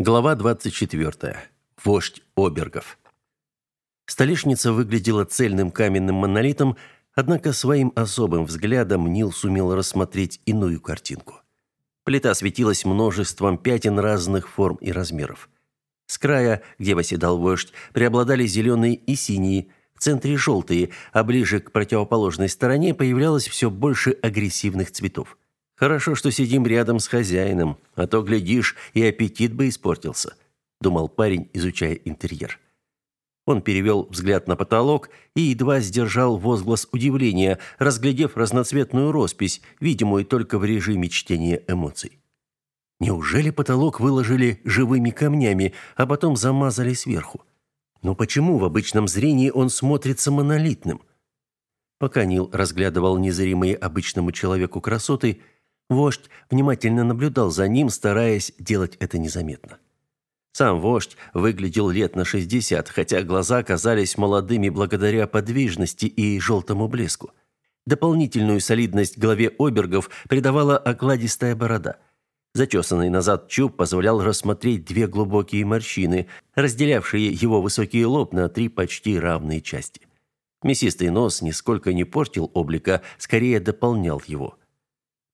Глава 24. Вождь Обергов. Столешница выглядела цельным каменным монолитом, однако своим особым взглядом Нил сумел рассмотреть иную картинку. Плита светилась множеством пятен разных форм и размеров. С края, где восседал вождь, преобладали зеленые и синие, в центре желтые, а ближе к противоположной стороне появлялось все больше агрессивных цветов. Хорошо, что сидим рядом с хозяином, а то глядишь, и аппетит бы испортился, думал парень, изучая интерьер. Он перевел взгляд на потолок и едва сдержал возглас удивления, разглядев разноцветную роспись, видимую только в режиме чтения эмоций. Неужели потолок выложили живыми камнями, а потом замазали сверху? Но почему в обычном зрении он смотрится монолитным? Пока Нил разглядывал незримые обычному человеку красоты, Вождь внимательно наблюдал за ним, стараясь делать это незаметно. Сам вождь выглядел лет на 60, хотя глаза казались молодыми благодаря подвижности и желтому блеску. Дополнительную солидность главе обергов придавала окладистая борода. Зачесанный назад чуб позволял рассмотреть две глубокие морщины, разделявшие его высокий лоб на три почти равные части. Мясистый нос нисколько не портил облика, скорее дополнял его.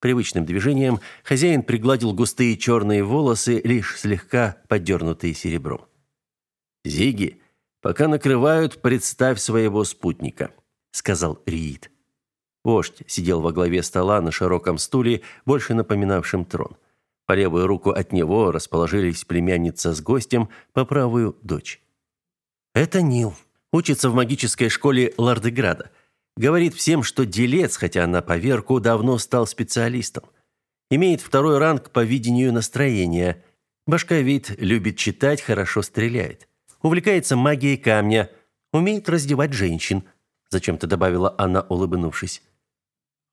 Привычным движением хозяин пригладил густые черные волосы, лишь слегка подернутые серебром. «Зиги, пока накрывают, представь своего спутника», — сказал Риит. Вождь сидел во главе стола на широком стуле, больше напоминавшем трон. По левую руку от него расположились племянница с гостем, по правую – дочь. «Это Нил. Учится в магической школе Лардеграда. Говорит всем, что делец, хотя на поверку давно стал специалистом. Имеет второй ранг по видению настроения. Башковит, любит читать, хорошо стреляет. Увлекается магией камня, умеет раздевать женщин. Зачем-то добавила она, улыбнувшись.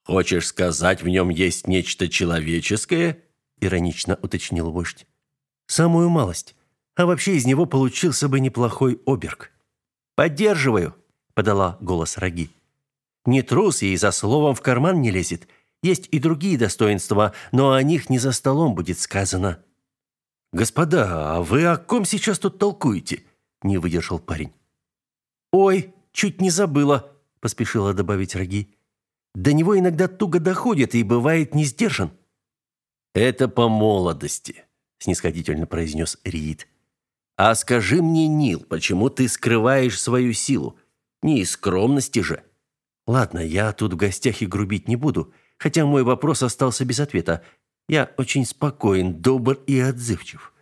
«Хочешь сказать, в нем есть нечто человеческое?» Иронично уточнил вождь. «Самую малость. А вообще из него получился бы неплохой оберг». «Поддерживаю», — подала голос Раги. Не трус и за словом в карман не лезет. Есть и другие достоинства, но о них не за столом будет сказано. Господа, а вы о ком сейчас тут толкуете? Не выдержал парень. Ой, чуть не забыла, поспешила добавить Роги. До него иногда туго доходит и бывает не сдержан. Это по молодости, снисходительно произнес Рид. А скажи мне, Нил, почему ты скрываешь свою силу? Не из скромности же. Ладно, я тут в гостях и грубить не буду, хотя мой вопрос остался без ответа. Я очень спокоен, добр и отзывчив.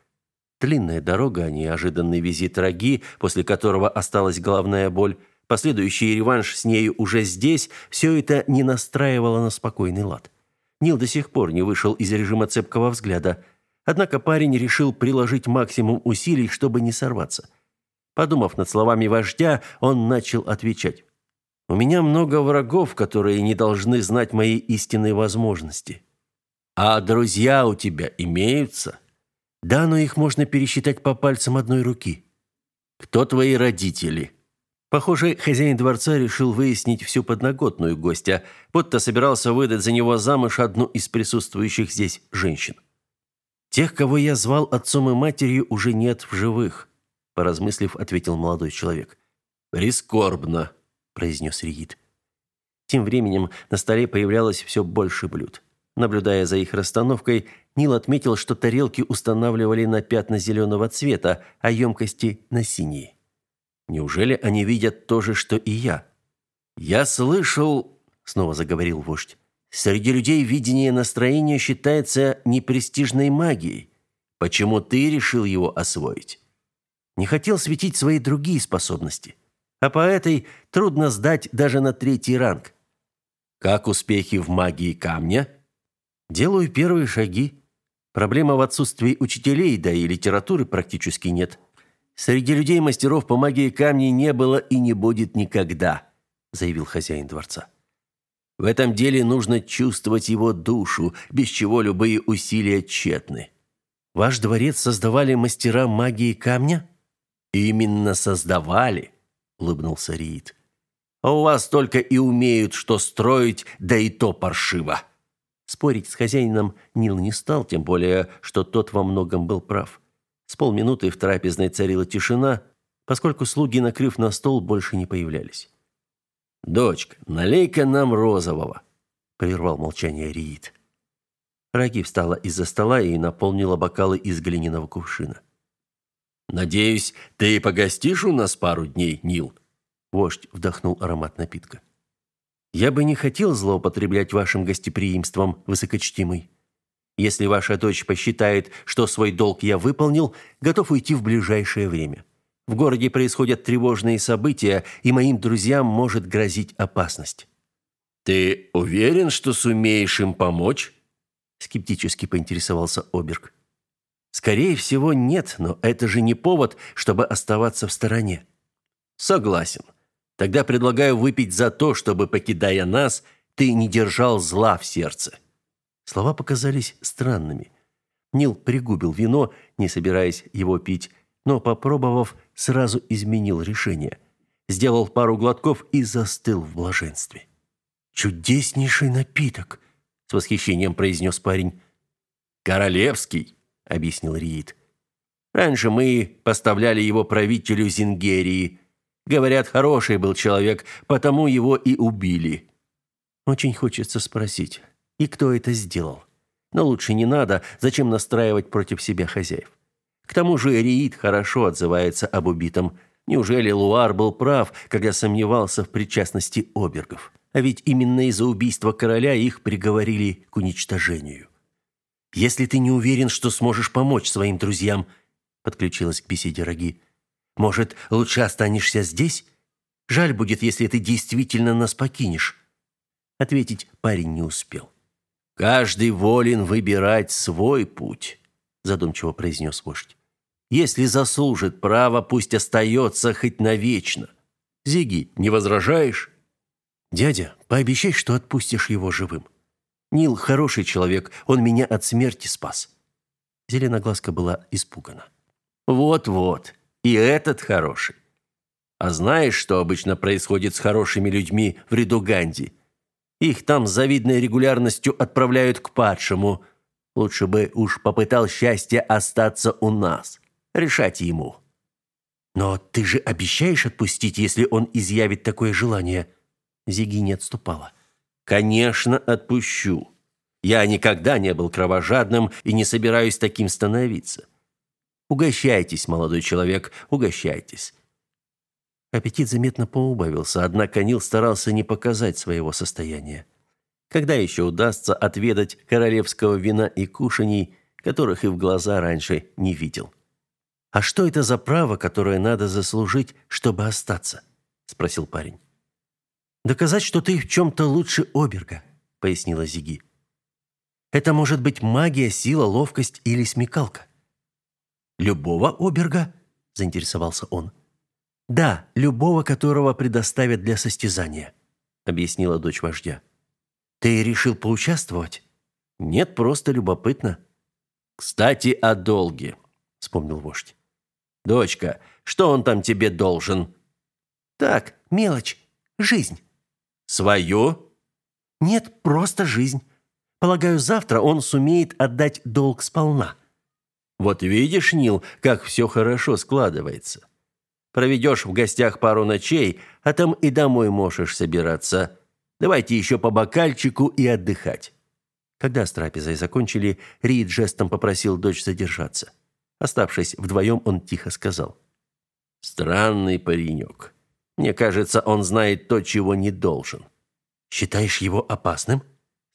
Длинная дорога, неожиданный визит Раги, после которого осталась головная боль, последующий реванш с нею уже здесь, все это не настраивало на спокойный лад. Нил до сих пор не вышел из режима цепкого взгляда. Однако парень решил приложить максимум усилий, чтобы не сорваться. Подумав над словами вождя, он начал отвечать. У меня много врагов, которые не должны знать мои истинные возможности. А друзья у тебя имеются? Да, но их можно пересчитать по пальцам одной руки. Кто твои родители? Похоже, хозяин дворца решил выяснить всю подноготную гостя, будто собирался выдать за него замуж одну из присутствующих здесь женщин. Тех, кого я звал отцом и матерью, уже нет в живых, поразмыслив, ответил молодой человек. Прискорбно, произнес Ригит. Тем временем на столе появлялось все больше блюд. Наблюдая за их расстановкой, Нил отметил, что тарелки устанавливали на пятна зеленого цвета, а емкости на синие. Неужели они видят то же, что и я? Я слышал, снова заговорил вождь. Среди людей видение настроения считается непрестижной магией. Почему ты решил его освоить? Не хотел светить свои другие способности а по этой трудно сдать даже на третий ранг. Как успехи в магии камня? Делаю первые шаги. Проблема в отсутствии учителей, да и литературы практически нет. Среди людей мастеров по магии камня не было и не будет никогда, заявил хозяин дворца. В этом деле нужно чувствовать его душу, без чего любые усилия тщетны. Ваш дворец создавали мастера магии камня? Именно создавали улыбнулся Рид. А у вас только и умеют что строить, да и то паршиво. Спорить с хозяином Нил не стал, тем более, что тот во многом был прав. С полминуты в трапезной царила тишина, поскольку слуги, накрыв на стол, больше не появлялись. «Дочка, налей-ка нам розового», — прервал молчание Риит. Раги встала из-за стола и наполнила бокалы из глиняного кувшина. «Надеюсь, ты погостишь у нас пару дней, Нил?» Вождь вдохнул аромат напитка. «Я бы не хотел злоупотреблять вашим гостеприимством, высокочтимый. Если ваша дочь посчитает, что свой долг я выполнил, готов уйти в ближайшее время. В городе происходят тревожные события, и моим друзьям может грозить опасность». «Ты уверен, что сумеешь им помочь?» скептически поинтересовался Оберг. Скорее всего, нет, но это же не повод, чтобы оставаться в стороне. Согласен. Тогда предлагаю выпить за то, чтобы покидая нас, ты не держал зла в сердце. Слова показались странными. Нил пригубил вино, не собираясь его пить, но попробовав, сразу изменил решение. Сделал пару глотков и застыл в блаженстве. Чудеснейший напиток, с восхищением произнес парень. Королевский, объяснил Риит. Раньше мы поставляли его правителю Зингерии. Говорят, хороший был человек, потому его и убили. Очень хочется спросить, и кто это сделал? Но лучше не надо, зачем настраивать против себя хозяев? К тому же Риит хорошо отзывается об убитом. Неужели Луар был прав, когда сомневался в причастности обергов? А ведь именно из-за убийства короля их приговорили к уничтожению. Если ты не уверен, что сможешь помочь своим друзьям, подключилась к беседе Раги. Может, лучше останешься здесь? Жаль будет, если ты действительно нас покинешь. Ответить парень не успел. Каждый волен выбирать свой путь, задумчиво произнес вождь. Если заслужит право, пусть остается хоть навечно. Зиги, не возражаешь? Дядя, пообещай, что отпустишь его живым. Нил хороший человек, он меня от смерти спас. Зеленоглазка была испугана. Вот-вот. И этот хороший. А знаешь, что обычно происходит с хорошими людьми в Редуганди? Их там с завидной регулярностью отправляют к падшему. Лучше бы уж попытал счастье остаться у нас. Решать ему. Но ты же обещаешь отпустить, если он изъявит такое желание? Зиги не отступала. Конечно, отпущу. Я никогда не был кровожадным и не собираюсь таким становиться. Угощайтесь, молодой человек, угощайтесь. Аппетит заметно поубавился, однако Нил старался не показать своего состояния. Когда еще удастся отведать королевского вина и кушаний, которых и в глаза раньше не видел? А что это за право, которое надо заслужить, чтобы остаться? спросил парень. Доказать, что ты в чем то лучше Оберга, пояснила Зиги. Это может быть магия, сила, ловкость или смекалка. Любого Оберга? заинтересовался он. Да, любого, которого предоставят для состязания, объяснила дочь вождя. Ты решил поучаствовать? Нет, просто любопытно. Кстати, о долге, вспомнил вождь. Дочка, что он там тебе должен? Так, мелочь, жизнь. Свою? Нет, просто жизнь. Полагаю, завтра он сумеет отдать долг сполна. Вот видишь, Нил, как все хорошо складывается. Проведешь в гостях пару ночей, а там и домой можешь собираться. Давайте еще по бокальчику и отдыхать. Когда с трапезой закончили, Рид жестом попросил дочь задержаться. Оставшись вдвоем, он тихо сказал. «Странный паренек. Мне кажется, он знает то, чего не должен. Считаешь его опасным?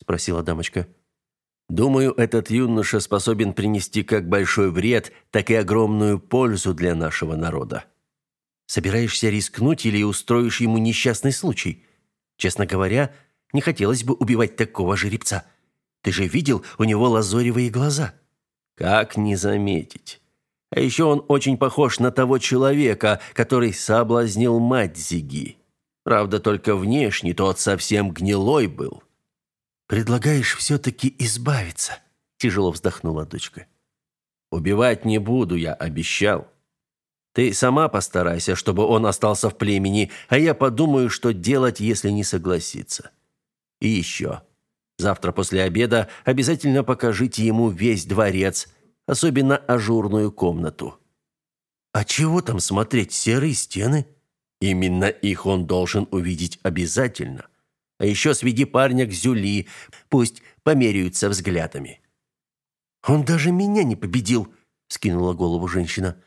спросила дамочка. Думаю, этот юноша способен принести как большой вред, так и огромную пользу для нашего народа. Собираешься рискнуть или устроишь ему несчастный случай? Честно говоря, не хотелось бы убивать такого жеребца. Ты же видел, у него лазоревые глаза. Как не заметить? А еще он очень похож на того человека, который соблазнил мать Зиги. Правда, только внешне тот совсем гнилой был. Предлагаешь все таки избавиться, тяжело вздохнула дочка. Убивать не буду, я обещал. Ты сама постарайся, чтобы он остался в племени, а я подумаю, что делать, если не согласится. И еще. Завтра после обеда обязательно покажите ему весь дворец особенно ажурную комнату. А чего там смотреть, серые стены? Именно их он должен увидеть обязательно. А еще сведи парня к Зюли, пусть померяются взглядами. Он даже меня не победил, скинула голову женщина.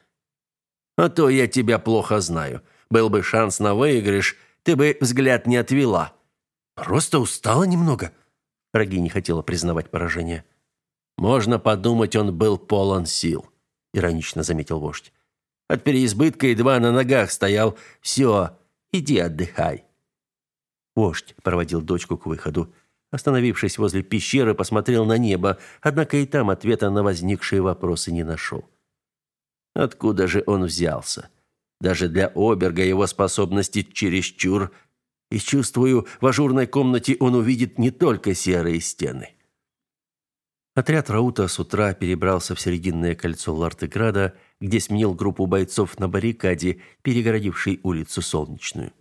А то я тебя плохо знаю. Был бы шанс на выигрыш, ты бы взгляд не отвела. Просто устала немного. Раги не хотела признавать поражение. Можно подумать, он был полон сил, иронично заметил вождь. От переизбытка едва на ногах стоял. Все, иди отдыхай. Вождь проводил дочку к выходу. Остановившись возле пещеры, посмотрел на небо, однако и там ответа на возникшие вопросы не нашел. Откуда же он взялся? Даже для Оберга его способности чересчур. И чувствую, в ажурной комнате он увидит не только серые стены. Отряд Раута с утра перебрался в серединное кольцо Лартеграда, где сменил группу бойцов на баррикаде, перегородившей улицу Солнечную.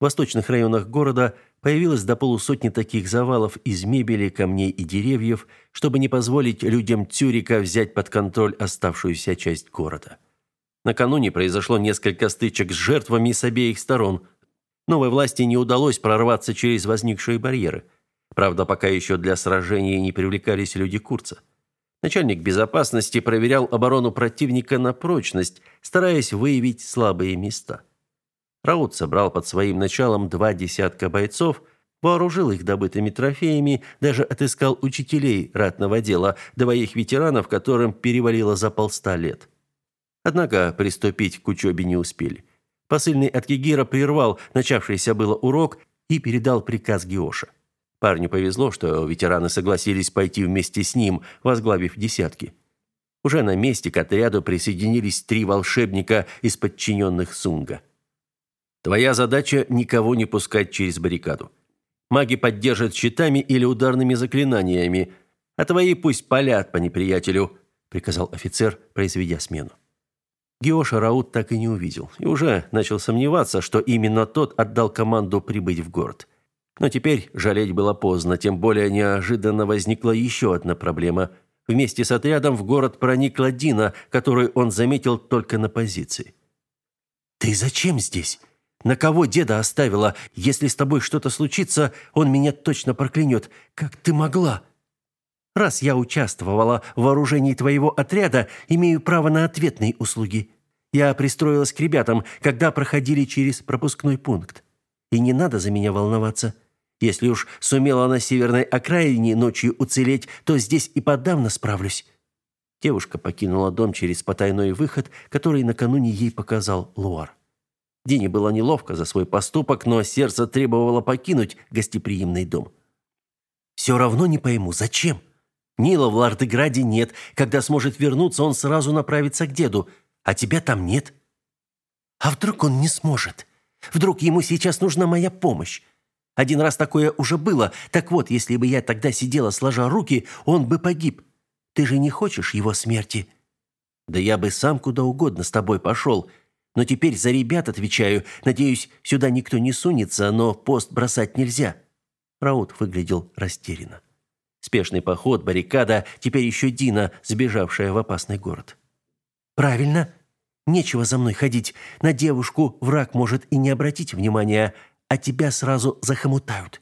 В восточных районах города появилось до полусотни таких завалов из мебели, камней и деревьев, чтобы не позволить людям Тюрика взять под контроль оставшуюся часть города. Накануне произошло несколько стычек с жертвами с обеих сторон. Новой власти не удалось прорваться через возникшие барьеры – Правда, пока еще для сражения не привлекались люди Курца. Начальник безопасности проверял оборону противника на прочность, стараясь выявить слабые места. Раут собрал под своим началом два десятка бойцов, вооружил их добытыми трофеями, даже отыскал учителей ратного дела, двоих ветеранов, которым перевалило за полста лет. Однако приступить к учебе не успели. Посыльный от Кигира прервал начавшийся было урок и передал приказ Геоша. Парню повезло, что ветераны согласились пойти вместе с ним, возглавив десятки. Уже на месте к отряду присоединились три волшебника из подчиненных Сунга. Твоя задача никого не пускать через баррикаду. Маги поддержат щитами или ударными заклинаниями, а твои пусть палят по неприятелю, приказал офицер, произведя смену. Геоша Раут так и не увидел и уже начал сомневаться, что именно тот отдал команду прибыть в город. Но теперь жалеть было поздно, тем более неожиданно возникла еще одна проблема. Вместе с отрядом в город проникла Дина, которую он заметил только на позиции. «Ты зачем здесь? На кого деда оставила? Если с тобой что-то случится, он меня точно проклянет. Как ты могла?» «Раз я участвовала в вооружении твоего отряда, имею право на ответные услуги. Я пристроилась к ребятам, когда проходили через пропускной пункт. И не надо за меня волноваться. Если уж сумела на северной окраине ночью уцелеть, то здесь и подавно справлюсь. Девушка покинула дом через потайной выход, который накануне ей показал Луар. Дине было неловко за свой поступок, но сердце требовало покинуть гостеприимный дом. «Все равно не пойму, зачем? Нила в Лардеграде нет. Когда сможет вернуться, он сразу направится к деду. А тебя там нет. А вдруг он не сможет?» Вдруг ему сейчас нужна моя помощь? Один раз такое уже было. Так вот, если бы я тогда сидела сложа руки, он бы погиб. Ты же не хочешь его смерти? Да я бы сам куда угодно с тобой пошел. Но теперь за ребят отвечаю. Надеюсь, сюда никто не сунется, но пост бросать нельзя. Раут выглядел растерянно. Спешный поход, баррикада, теперь еще Дина, сбежавшая в опасный город. Правильно, Нечего за мной ходить. На девушку враг может и не обратить внимания, а тебя сразу захомутают.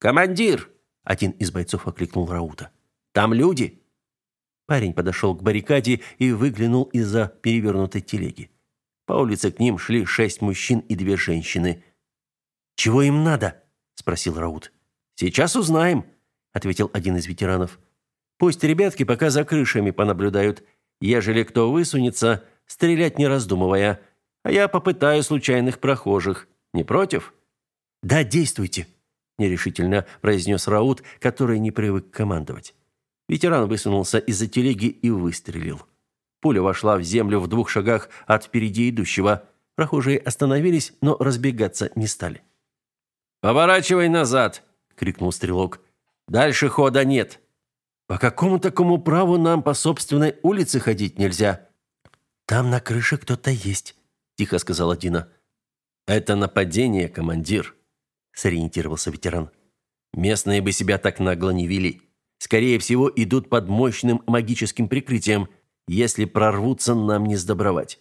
Командир, один из бойцов окликнул Раута. Там люди. Парень подошел к баррикаде и выглянул из-за перевернутой телеги. По улице к ним шли шесть мужчин и две женщины. Чего им надо? спросил Раут. Сейчас узнаем, ответил один из ветеранов. Пусть ребятки пока за крышами понаблюдают. Ежели кто высунется, стрелять не раздумывая, а я попытаю случайных прохожих. Не против? Да, действуйте, нерешительно произнес Раут, который не привык командовать. Ветеран высунулся из-за телеги и выстрелил. Пуля вошла в землю в двух шагах от впереди идущего. Прохожие остановились, но разбегаться не стали. «Поворачивай назад!» — крикнул стрелок. «Дальше хода нет!» «По какому такому праву нам по собственной улице ходить нельзя?» «Там на крыше кто-то есть», – тихо сказала Дина. «Это нападение, командир», – сориентировался ветеран. «Местные бы себя так нагло не вели. Скорее всего, идут под мощным магическим прикрытием. Если прорвутся, нам не сдобровать.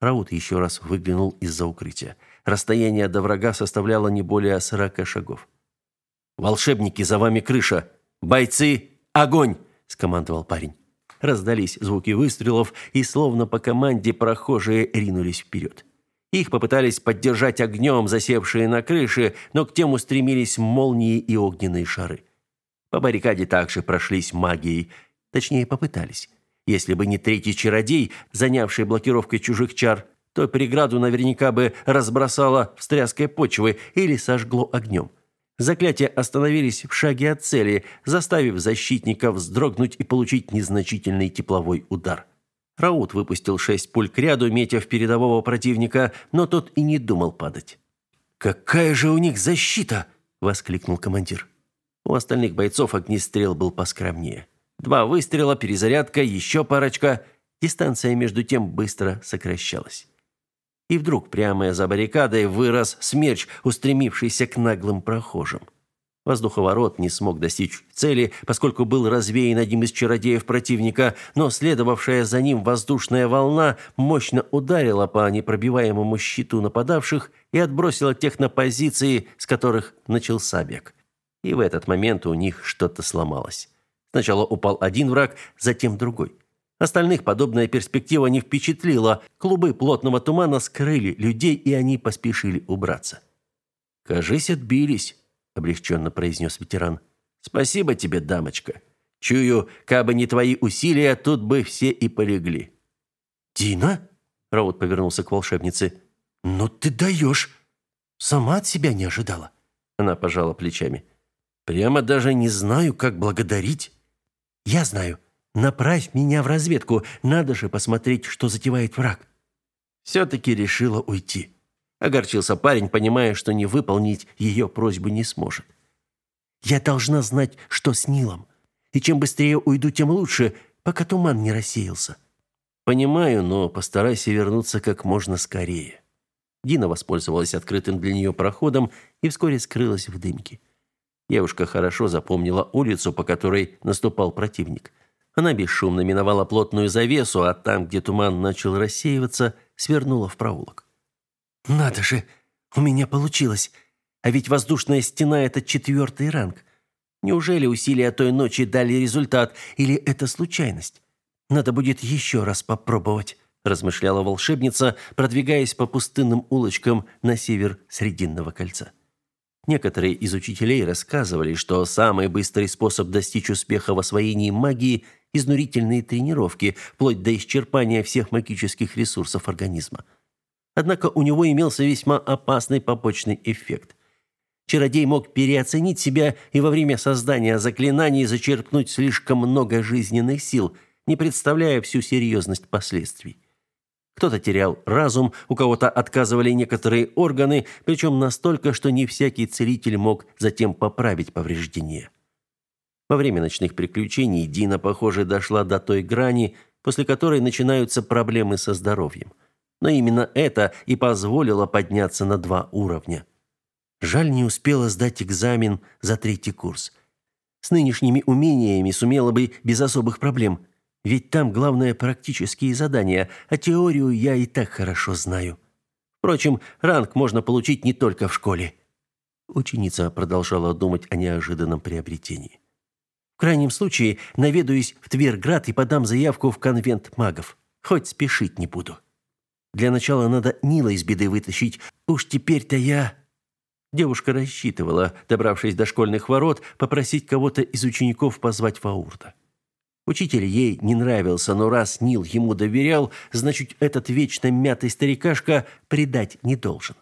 Раут еще раз выглянул из-за укрытия. Расстояние до врага составляло не более сорока шагов. «Волшебники, за вами крыша! Бойцы, огонь!» – скомандовал парень. Раздались звуки выстрелов, и словно по команде прохожие ринулись вперед. Их попытались поддержать огнем засевшие на крыше, но к тем устремились молнии и огненные шары. По баррикаде также прошлись магией, точнее попытались. Если бы не третий чародей, занявший блокировкой чужих чар, то преграду наверняка бы разбросало встряской почвы или сожгло огнем. Заклятия остановились в шаге от цели, заставив защитников вздрогнуть и получить незначительный тепловой удар. Раут выпустил шесть пуль к ряду, метя в передового противника, но тот и не думал падать. «Какая же у них защита!» – воскликнул командир. У остальных бойцов огнестрел был поскромнее. Два выстрела, перезарядка, еще парочка. Дистанция между тем быстро сокращалась. И вдруг прямо за баррикадой вырос смерч, устремившийся к наглым прохожим. Воздуховорот не смог достичь цели, поскольку был развеян одним из чародеев противника, но следовавшая за ним воздушная волна мощно ударила по непробиваемому щиту нападавших и отбросила тех на позиции, с которых начался бег. И в этот момент у них что-то сломалось. Сначала упал один враг, затем другой. Остальных подобная перспектива не впечатлила. Клубы плотного тумана скрыли людей, и они поспешили убраться. «Кажись, отбились», — облегченно произнес ветеран. «Спасибо тебе, дамочка. Чую, кабы не твои усилия, тут бы все и полегли». «Дина?» — Раут повернулся к волшебнице. «Ну ты даешь! Сама от себя не ожидала». Она пожала плечами. «Прямо даже не знаю, как благодарить». Я знаю. Направь меня в разведку. Надо же посмотреть, что затевает враг. все таки решила уйти. Огорчился парень, понимая, что не выполнить ее просьбу не сможет. Я должна знать, что с Нилом. И чем быстрее уйду, тем лучше, пока туман не рассеялся. Понимаю, но постарайся вернуться как можно скорее. Дина воспользовалась открытым для нее проходом и вскоре скрылась в дымке. Девушка хорошо запомнила улицу, по которой наступал противник. Она бесшумно миновала плотную завесу, а там, где туман начал рассеиваться, свернула в проулок. «Надо же! У меня получилось! А ведь воздушная стена – это четвертый ранг. Неужели усилия той ночи дали результат, или это случайность? Надо будет еще раз попробовать», – размышляла волшебница, продвигаясь по пустынным улочкам на север Срединного кольца. Некоторые из учителей рассказывали, что самый быстрый способ достичь успеха в освоении магии – изнурительные тренировки, вплоть до исчерпания всех магических ресурсов организма. Однако у него имелся весьма опасный побочный эффект. Чародей мог переоценить себя и во время создания заклинаний зачерпнуть слишком много жизненных сил, не представляя всю серьезность последствий. Кто-то терял разум, у кого-то отказывали некоторые органы, причем настолько, что не всякий целитель мог затем поправить повреждения. Во время ночных приключений Дина, похоже, дошла до той грани, после которой начинаются проблемы со здоровьем. Но именно это и позволило подняться на два уровня. Жаль, не успела сдать экзамен за третий курс. С нынешними умениями сумела бы без особых проблем – ведь там главное практические задания, а теорию я и так хорошо знаю. Впрочем, ранг можно получить не только в школе. Ученица продолжала думать о неожиданном приобретении. В крайнем случае, наведаюсь в Тверград и подам заявку в конвент магов. Хоть спешить не буду. Для начала надо Нила из беды вытащить. Уж теперь-то я Девушка рассчитывала, добравшись до школьных ворот, попросить кого-то из учеников позвать Ваурта. Учитель ей не нравился, но раз Нил ему доверял, значит, этот вечно мятый старикашка предать не должен.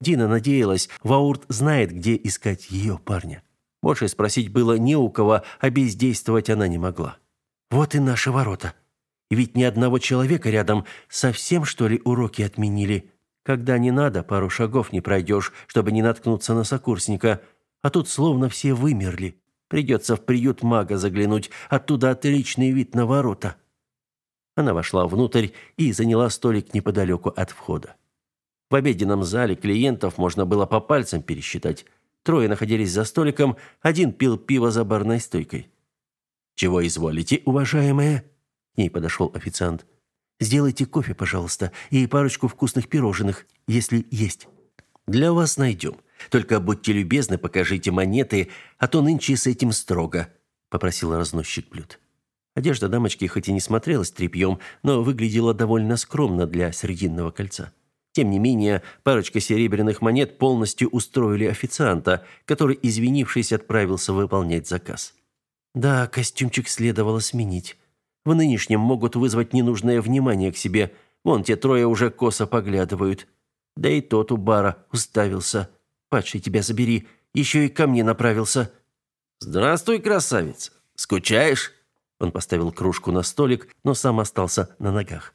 Дина надеялась, Ваурт знает, где искать ее парня. Больше спросить было не у кого, а бездействовать она не могла. Вот и наши ворота. Ведь ни одного человека рядом, совсем что ли уроки отменили. Когда не надо, пару шагов не пройдешь, чтобы не наткнуться на сокурсника, а тут словно все вымерли. Придется в приют мага заглянуть, оттуда отличный вид на ворота. Она вошла внутрь и заняла столик неподалеку от входа. В обеденном зале клиентов можно было по пальцам пересчитать. Трое находились за столиком, один пил пиво за барной стойкой. «Чего изволите, уважаемая?» Ней подошел официант. «Сделайте кофе, пожалуйста, и парочку вкусных пирожных, если есть». «Для вас найдем. Только будьте любезны, покажите монеты, а то нынче с этим строго», – попросил разносчик блюд. Одежда дамочки хоть и не смотрелась тряпьем, но выглядела довольно скромно для срединного кольца. Тем не менее, парочка серебряных монет полностью устроили официанта, который, извинившись, отправился выполнять заказ. Да, костюмчик следовало сменить. В нынешнем могут вызвать ненужное внимание к себе. Вон те трое уже косо поглядывают. Да и тот у бара уставился. Падший тебя забери, еще и ко мне направился. Здравствуй, красавец. Скучаешь? Он поставил кружку на столик, но сам остался на ногах.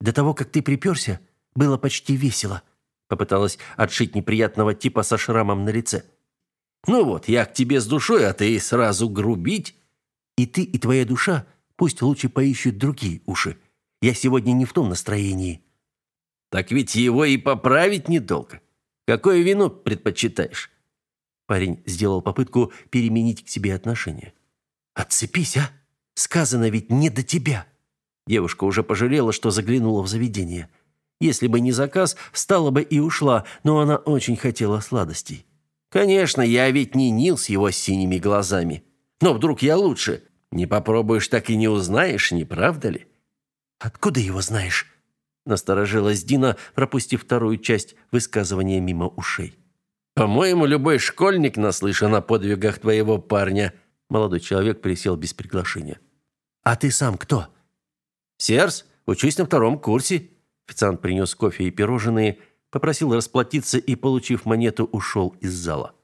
До того, как ты приперся, было почти весело. Попыталась отшить неприятного типа со шрамом на лице. Ну вот, я к тебе с душой, а ты сразу грубить. И ты, и твоя душа пусть лучше поищут другие уши. Я сегодня не в том настроении. Так ведь его и поправить недолго. Какое вино предпочитаешь? Парень сделал попытку переменить к себе отношение. Отцепись, а? Сказано ведь не до тебя. Девушка уже пожалела, что заглянула в заведение. Если бы не заказ, встала бы и ушла, но она очень хотела сладостей. Конечно, я ведь не Нил с его синими глазами. Но вдруг я лучше. Не попробуешь, так и не узнаешь, не правда ли? Откуда его знаешь? Насторожилась Дина, пропустив вторую часть высказывания мимо ушей. По-моему, любой школьник наслышан о подвигах твоего парня. Молодой человек присел без приглашения. А ты сам кто? Серс, учусь на втором курсе. Официант принес кофе и пирожные, попросил расплатиться и, получив монету, ушел из зала.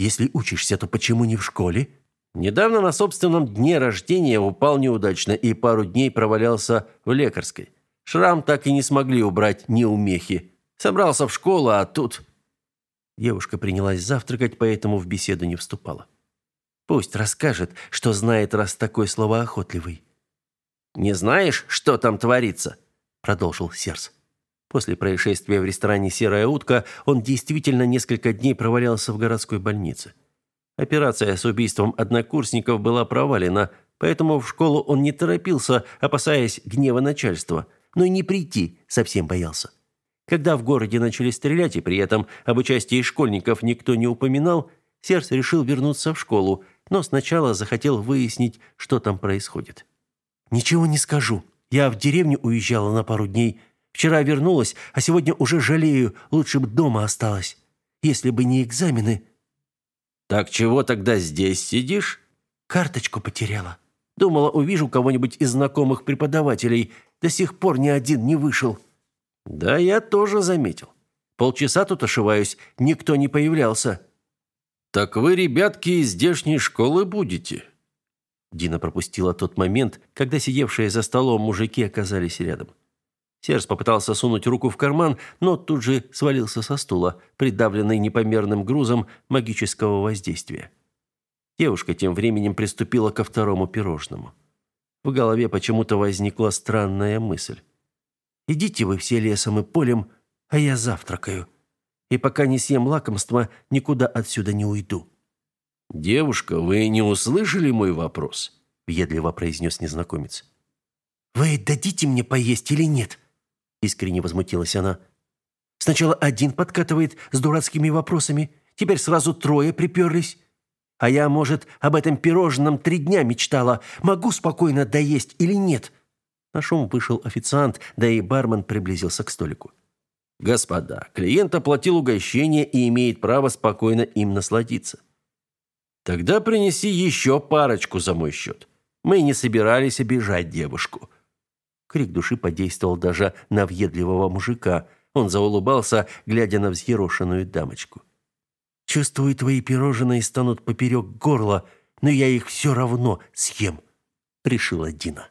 «Если учишься, то почему не в школе?» «Недавно на собственном дне рождения упал неудачно и пару дней провалялся в лекарской. Шрам так и не смогли убрать неумехи. Собрался в школу, а тут...» Девушка принялась завтракать, поэтому в беседу не вступала. «Пусть расскажет, что знает, раз такой словоохотливый». «Не знаешь, что там творится?» продолжил Серс. После происшествия в ресторане «Серая утка» он действительно несколько дней провалялся в городской больнице. Операция с убийством однокурсников была провалена, поэтому в школу он не торопился, опасаясь гнева начальства, но и не прийти совсем боялся. Когда в городе начали стрелять, и при этом об участии школьников никто не упоминал, Серс решил вернуться в школу, но сначала захотел выяснить, что там происходит. «Ничего не скажу», я в деревню уезжала на пару дней. Вчера вернулась, а сегодня уже жалею, лучше бы дома осталась. Если бы не экзамены. Так чего тогда здесь сидишь? Карточку потеряла. Думала, увижу кого-нибудь из знакомых преподавателей. До сих пор ни один не вышел. Да, я тоже заметил. Полчаса тут ошиваюсь, никто не появлялся. Так вы, ребятки, из здешней школы будете? Дина пропустила тот момент, когда сидевшие за столом мужики оказались рядом. Серж попытался сунуть руку в карман, но тут же свалился со стула, придавленный непомерным грузом магического воздействия. Девушка тем временем приступила ко второму пирожному. В голове почему-то возникла странная мысль. «Идите вы все лесом и полем, а я завтракаю. И пока не съем лакомство, никуда отсюда не уйду». «Девушка, вы не услышали мой вопрос?» – въедливо произнес незнакомец. «Вы дадите мне поесть или нет?» – искренне возмутилась она. «Сначала один подкатывает с дурацкими вопросами, теперь сразу трое приперлись. А я, может, об этом пирожном три дня мечтала. Могу спокойно доесть или нет?» На шум вышел официант, да и бармен приблизился к столику. «Господа, клиент оплатил угощение и имеет право спокойно им насладиться. Тогда принеси еще парочку за мой счет. Мы не собирались обижать девушку. Крик души подействовал даже на въедливого мужика. Он заулыбался, глядя на взъерошенную дамочку. «Чувствую, твои пирожные станут поперек горла, но я их все равно съем», — решила Дина.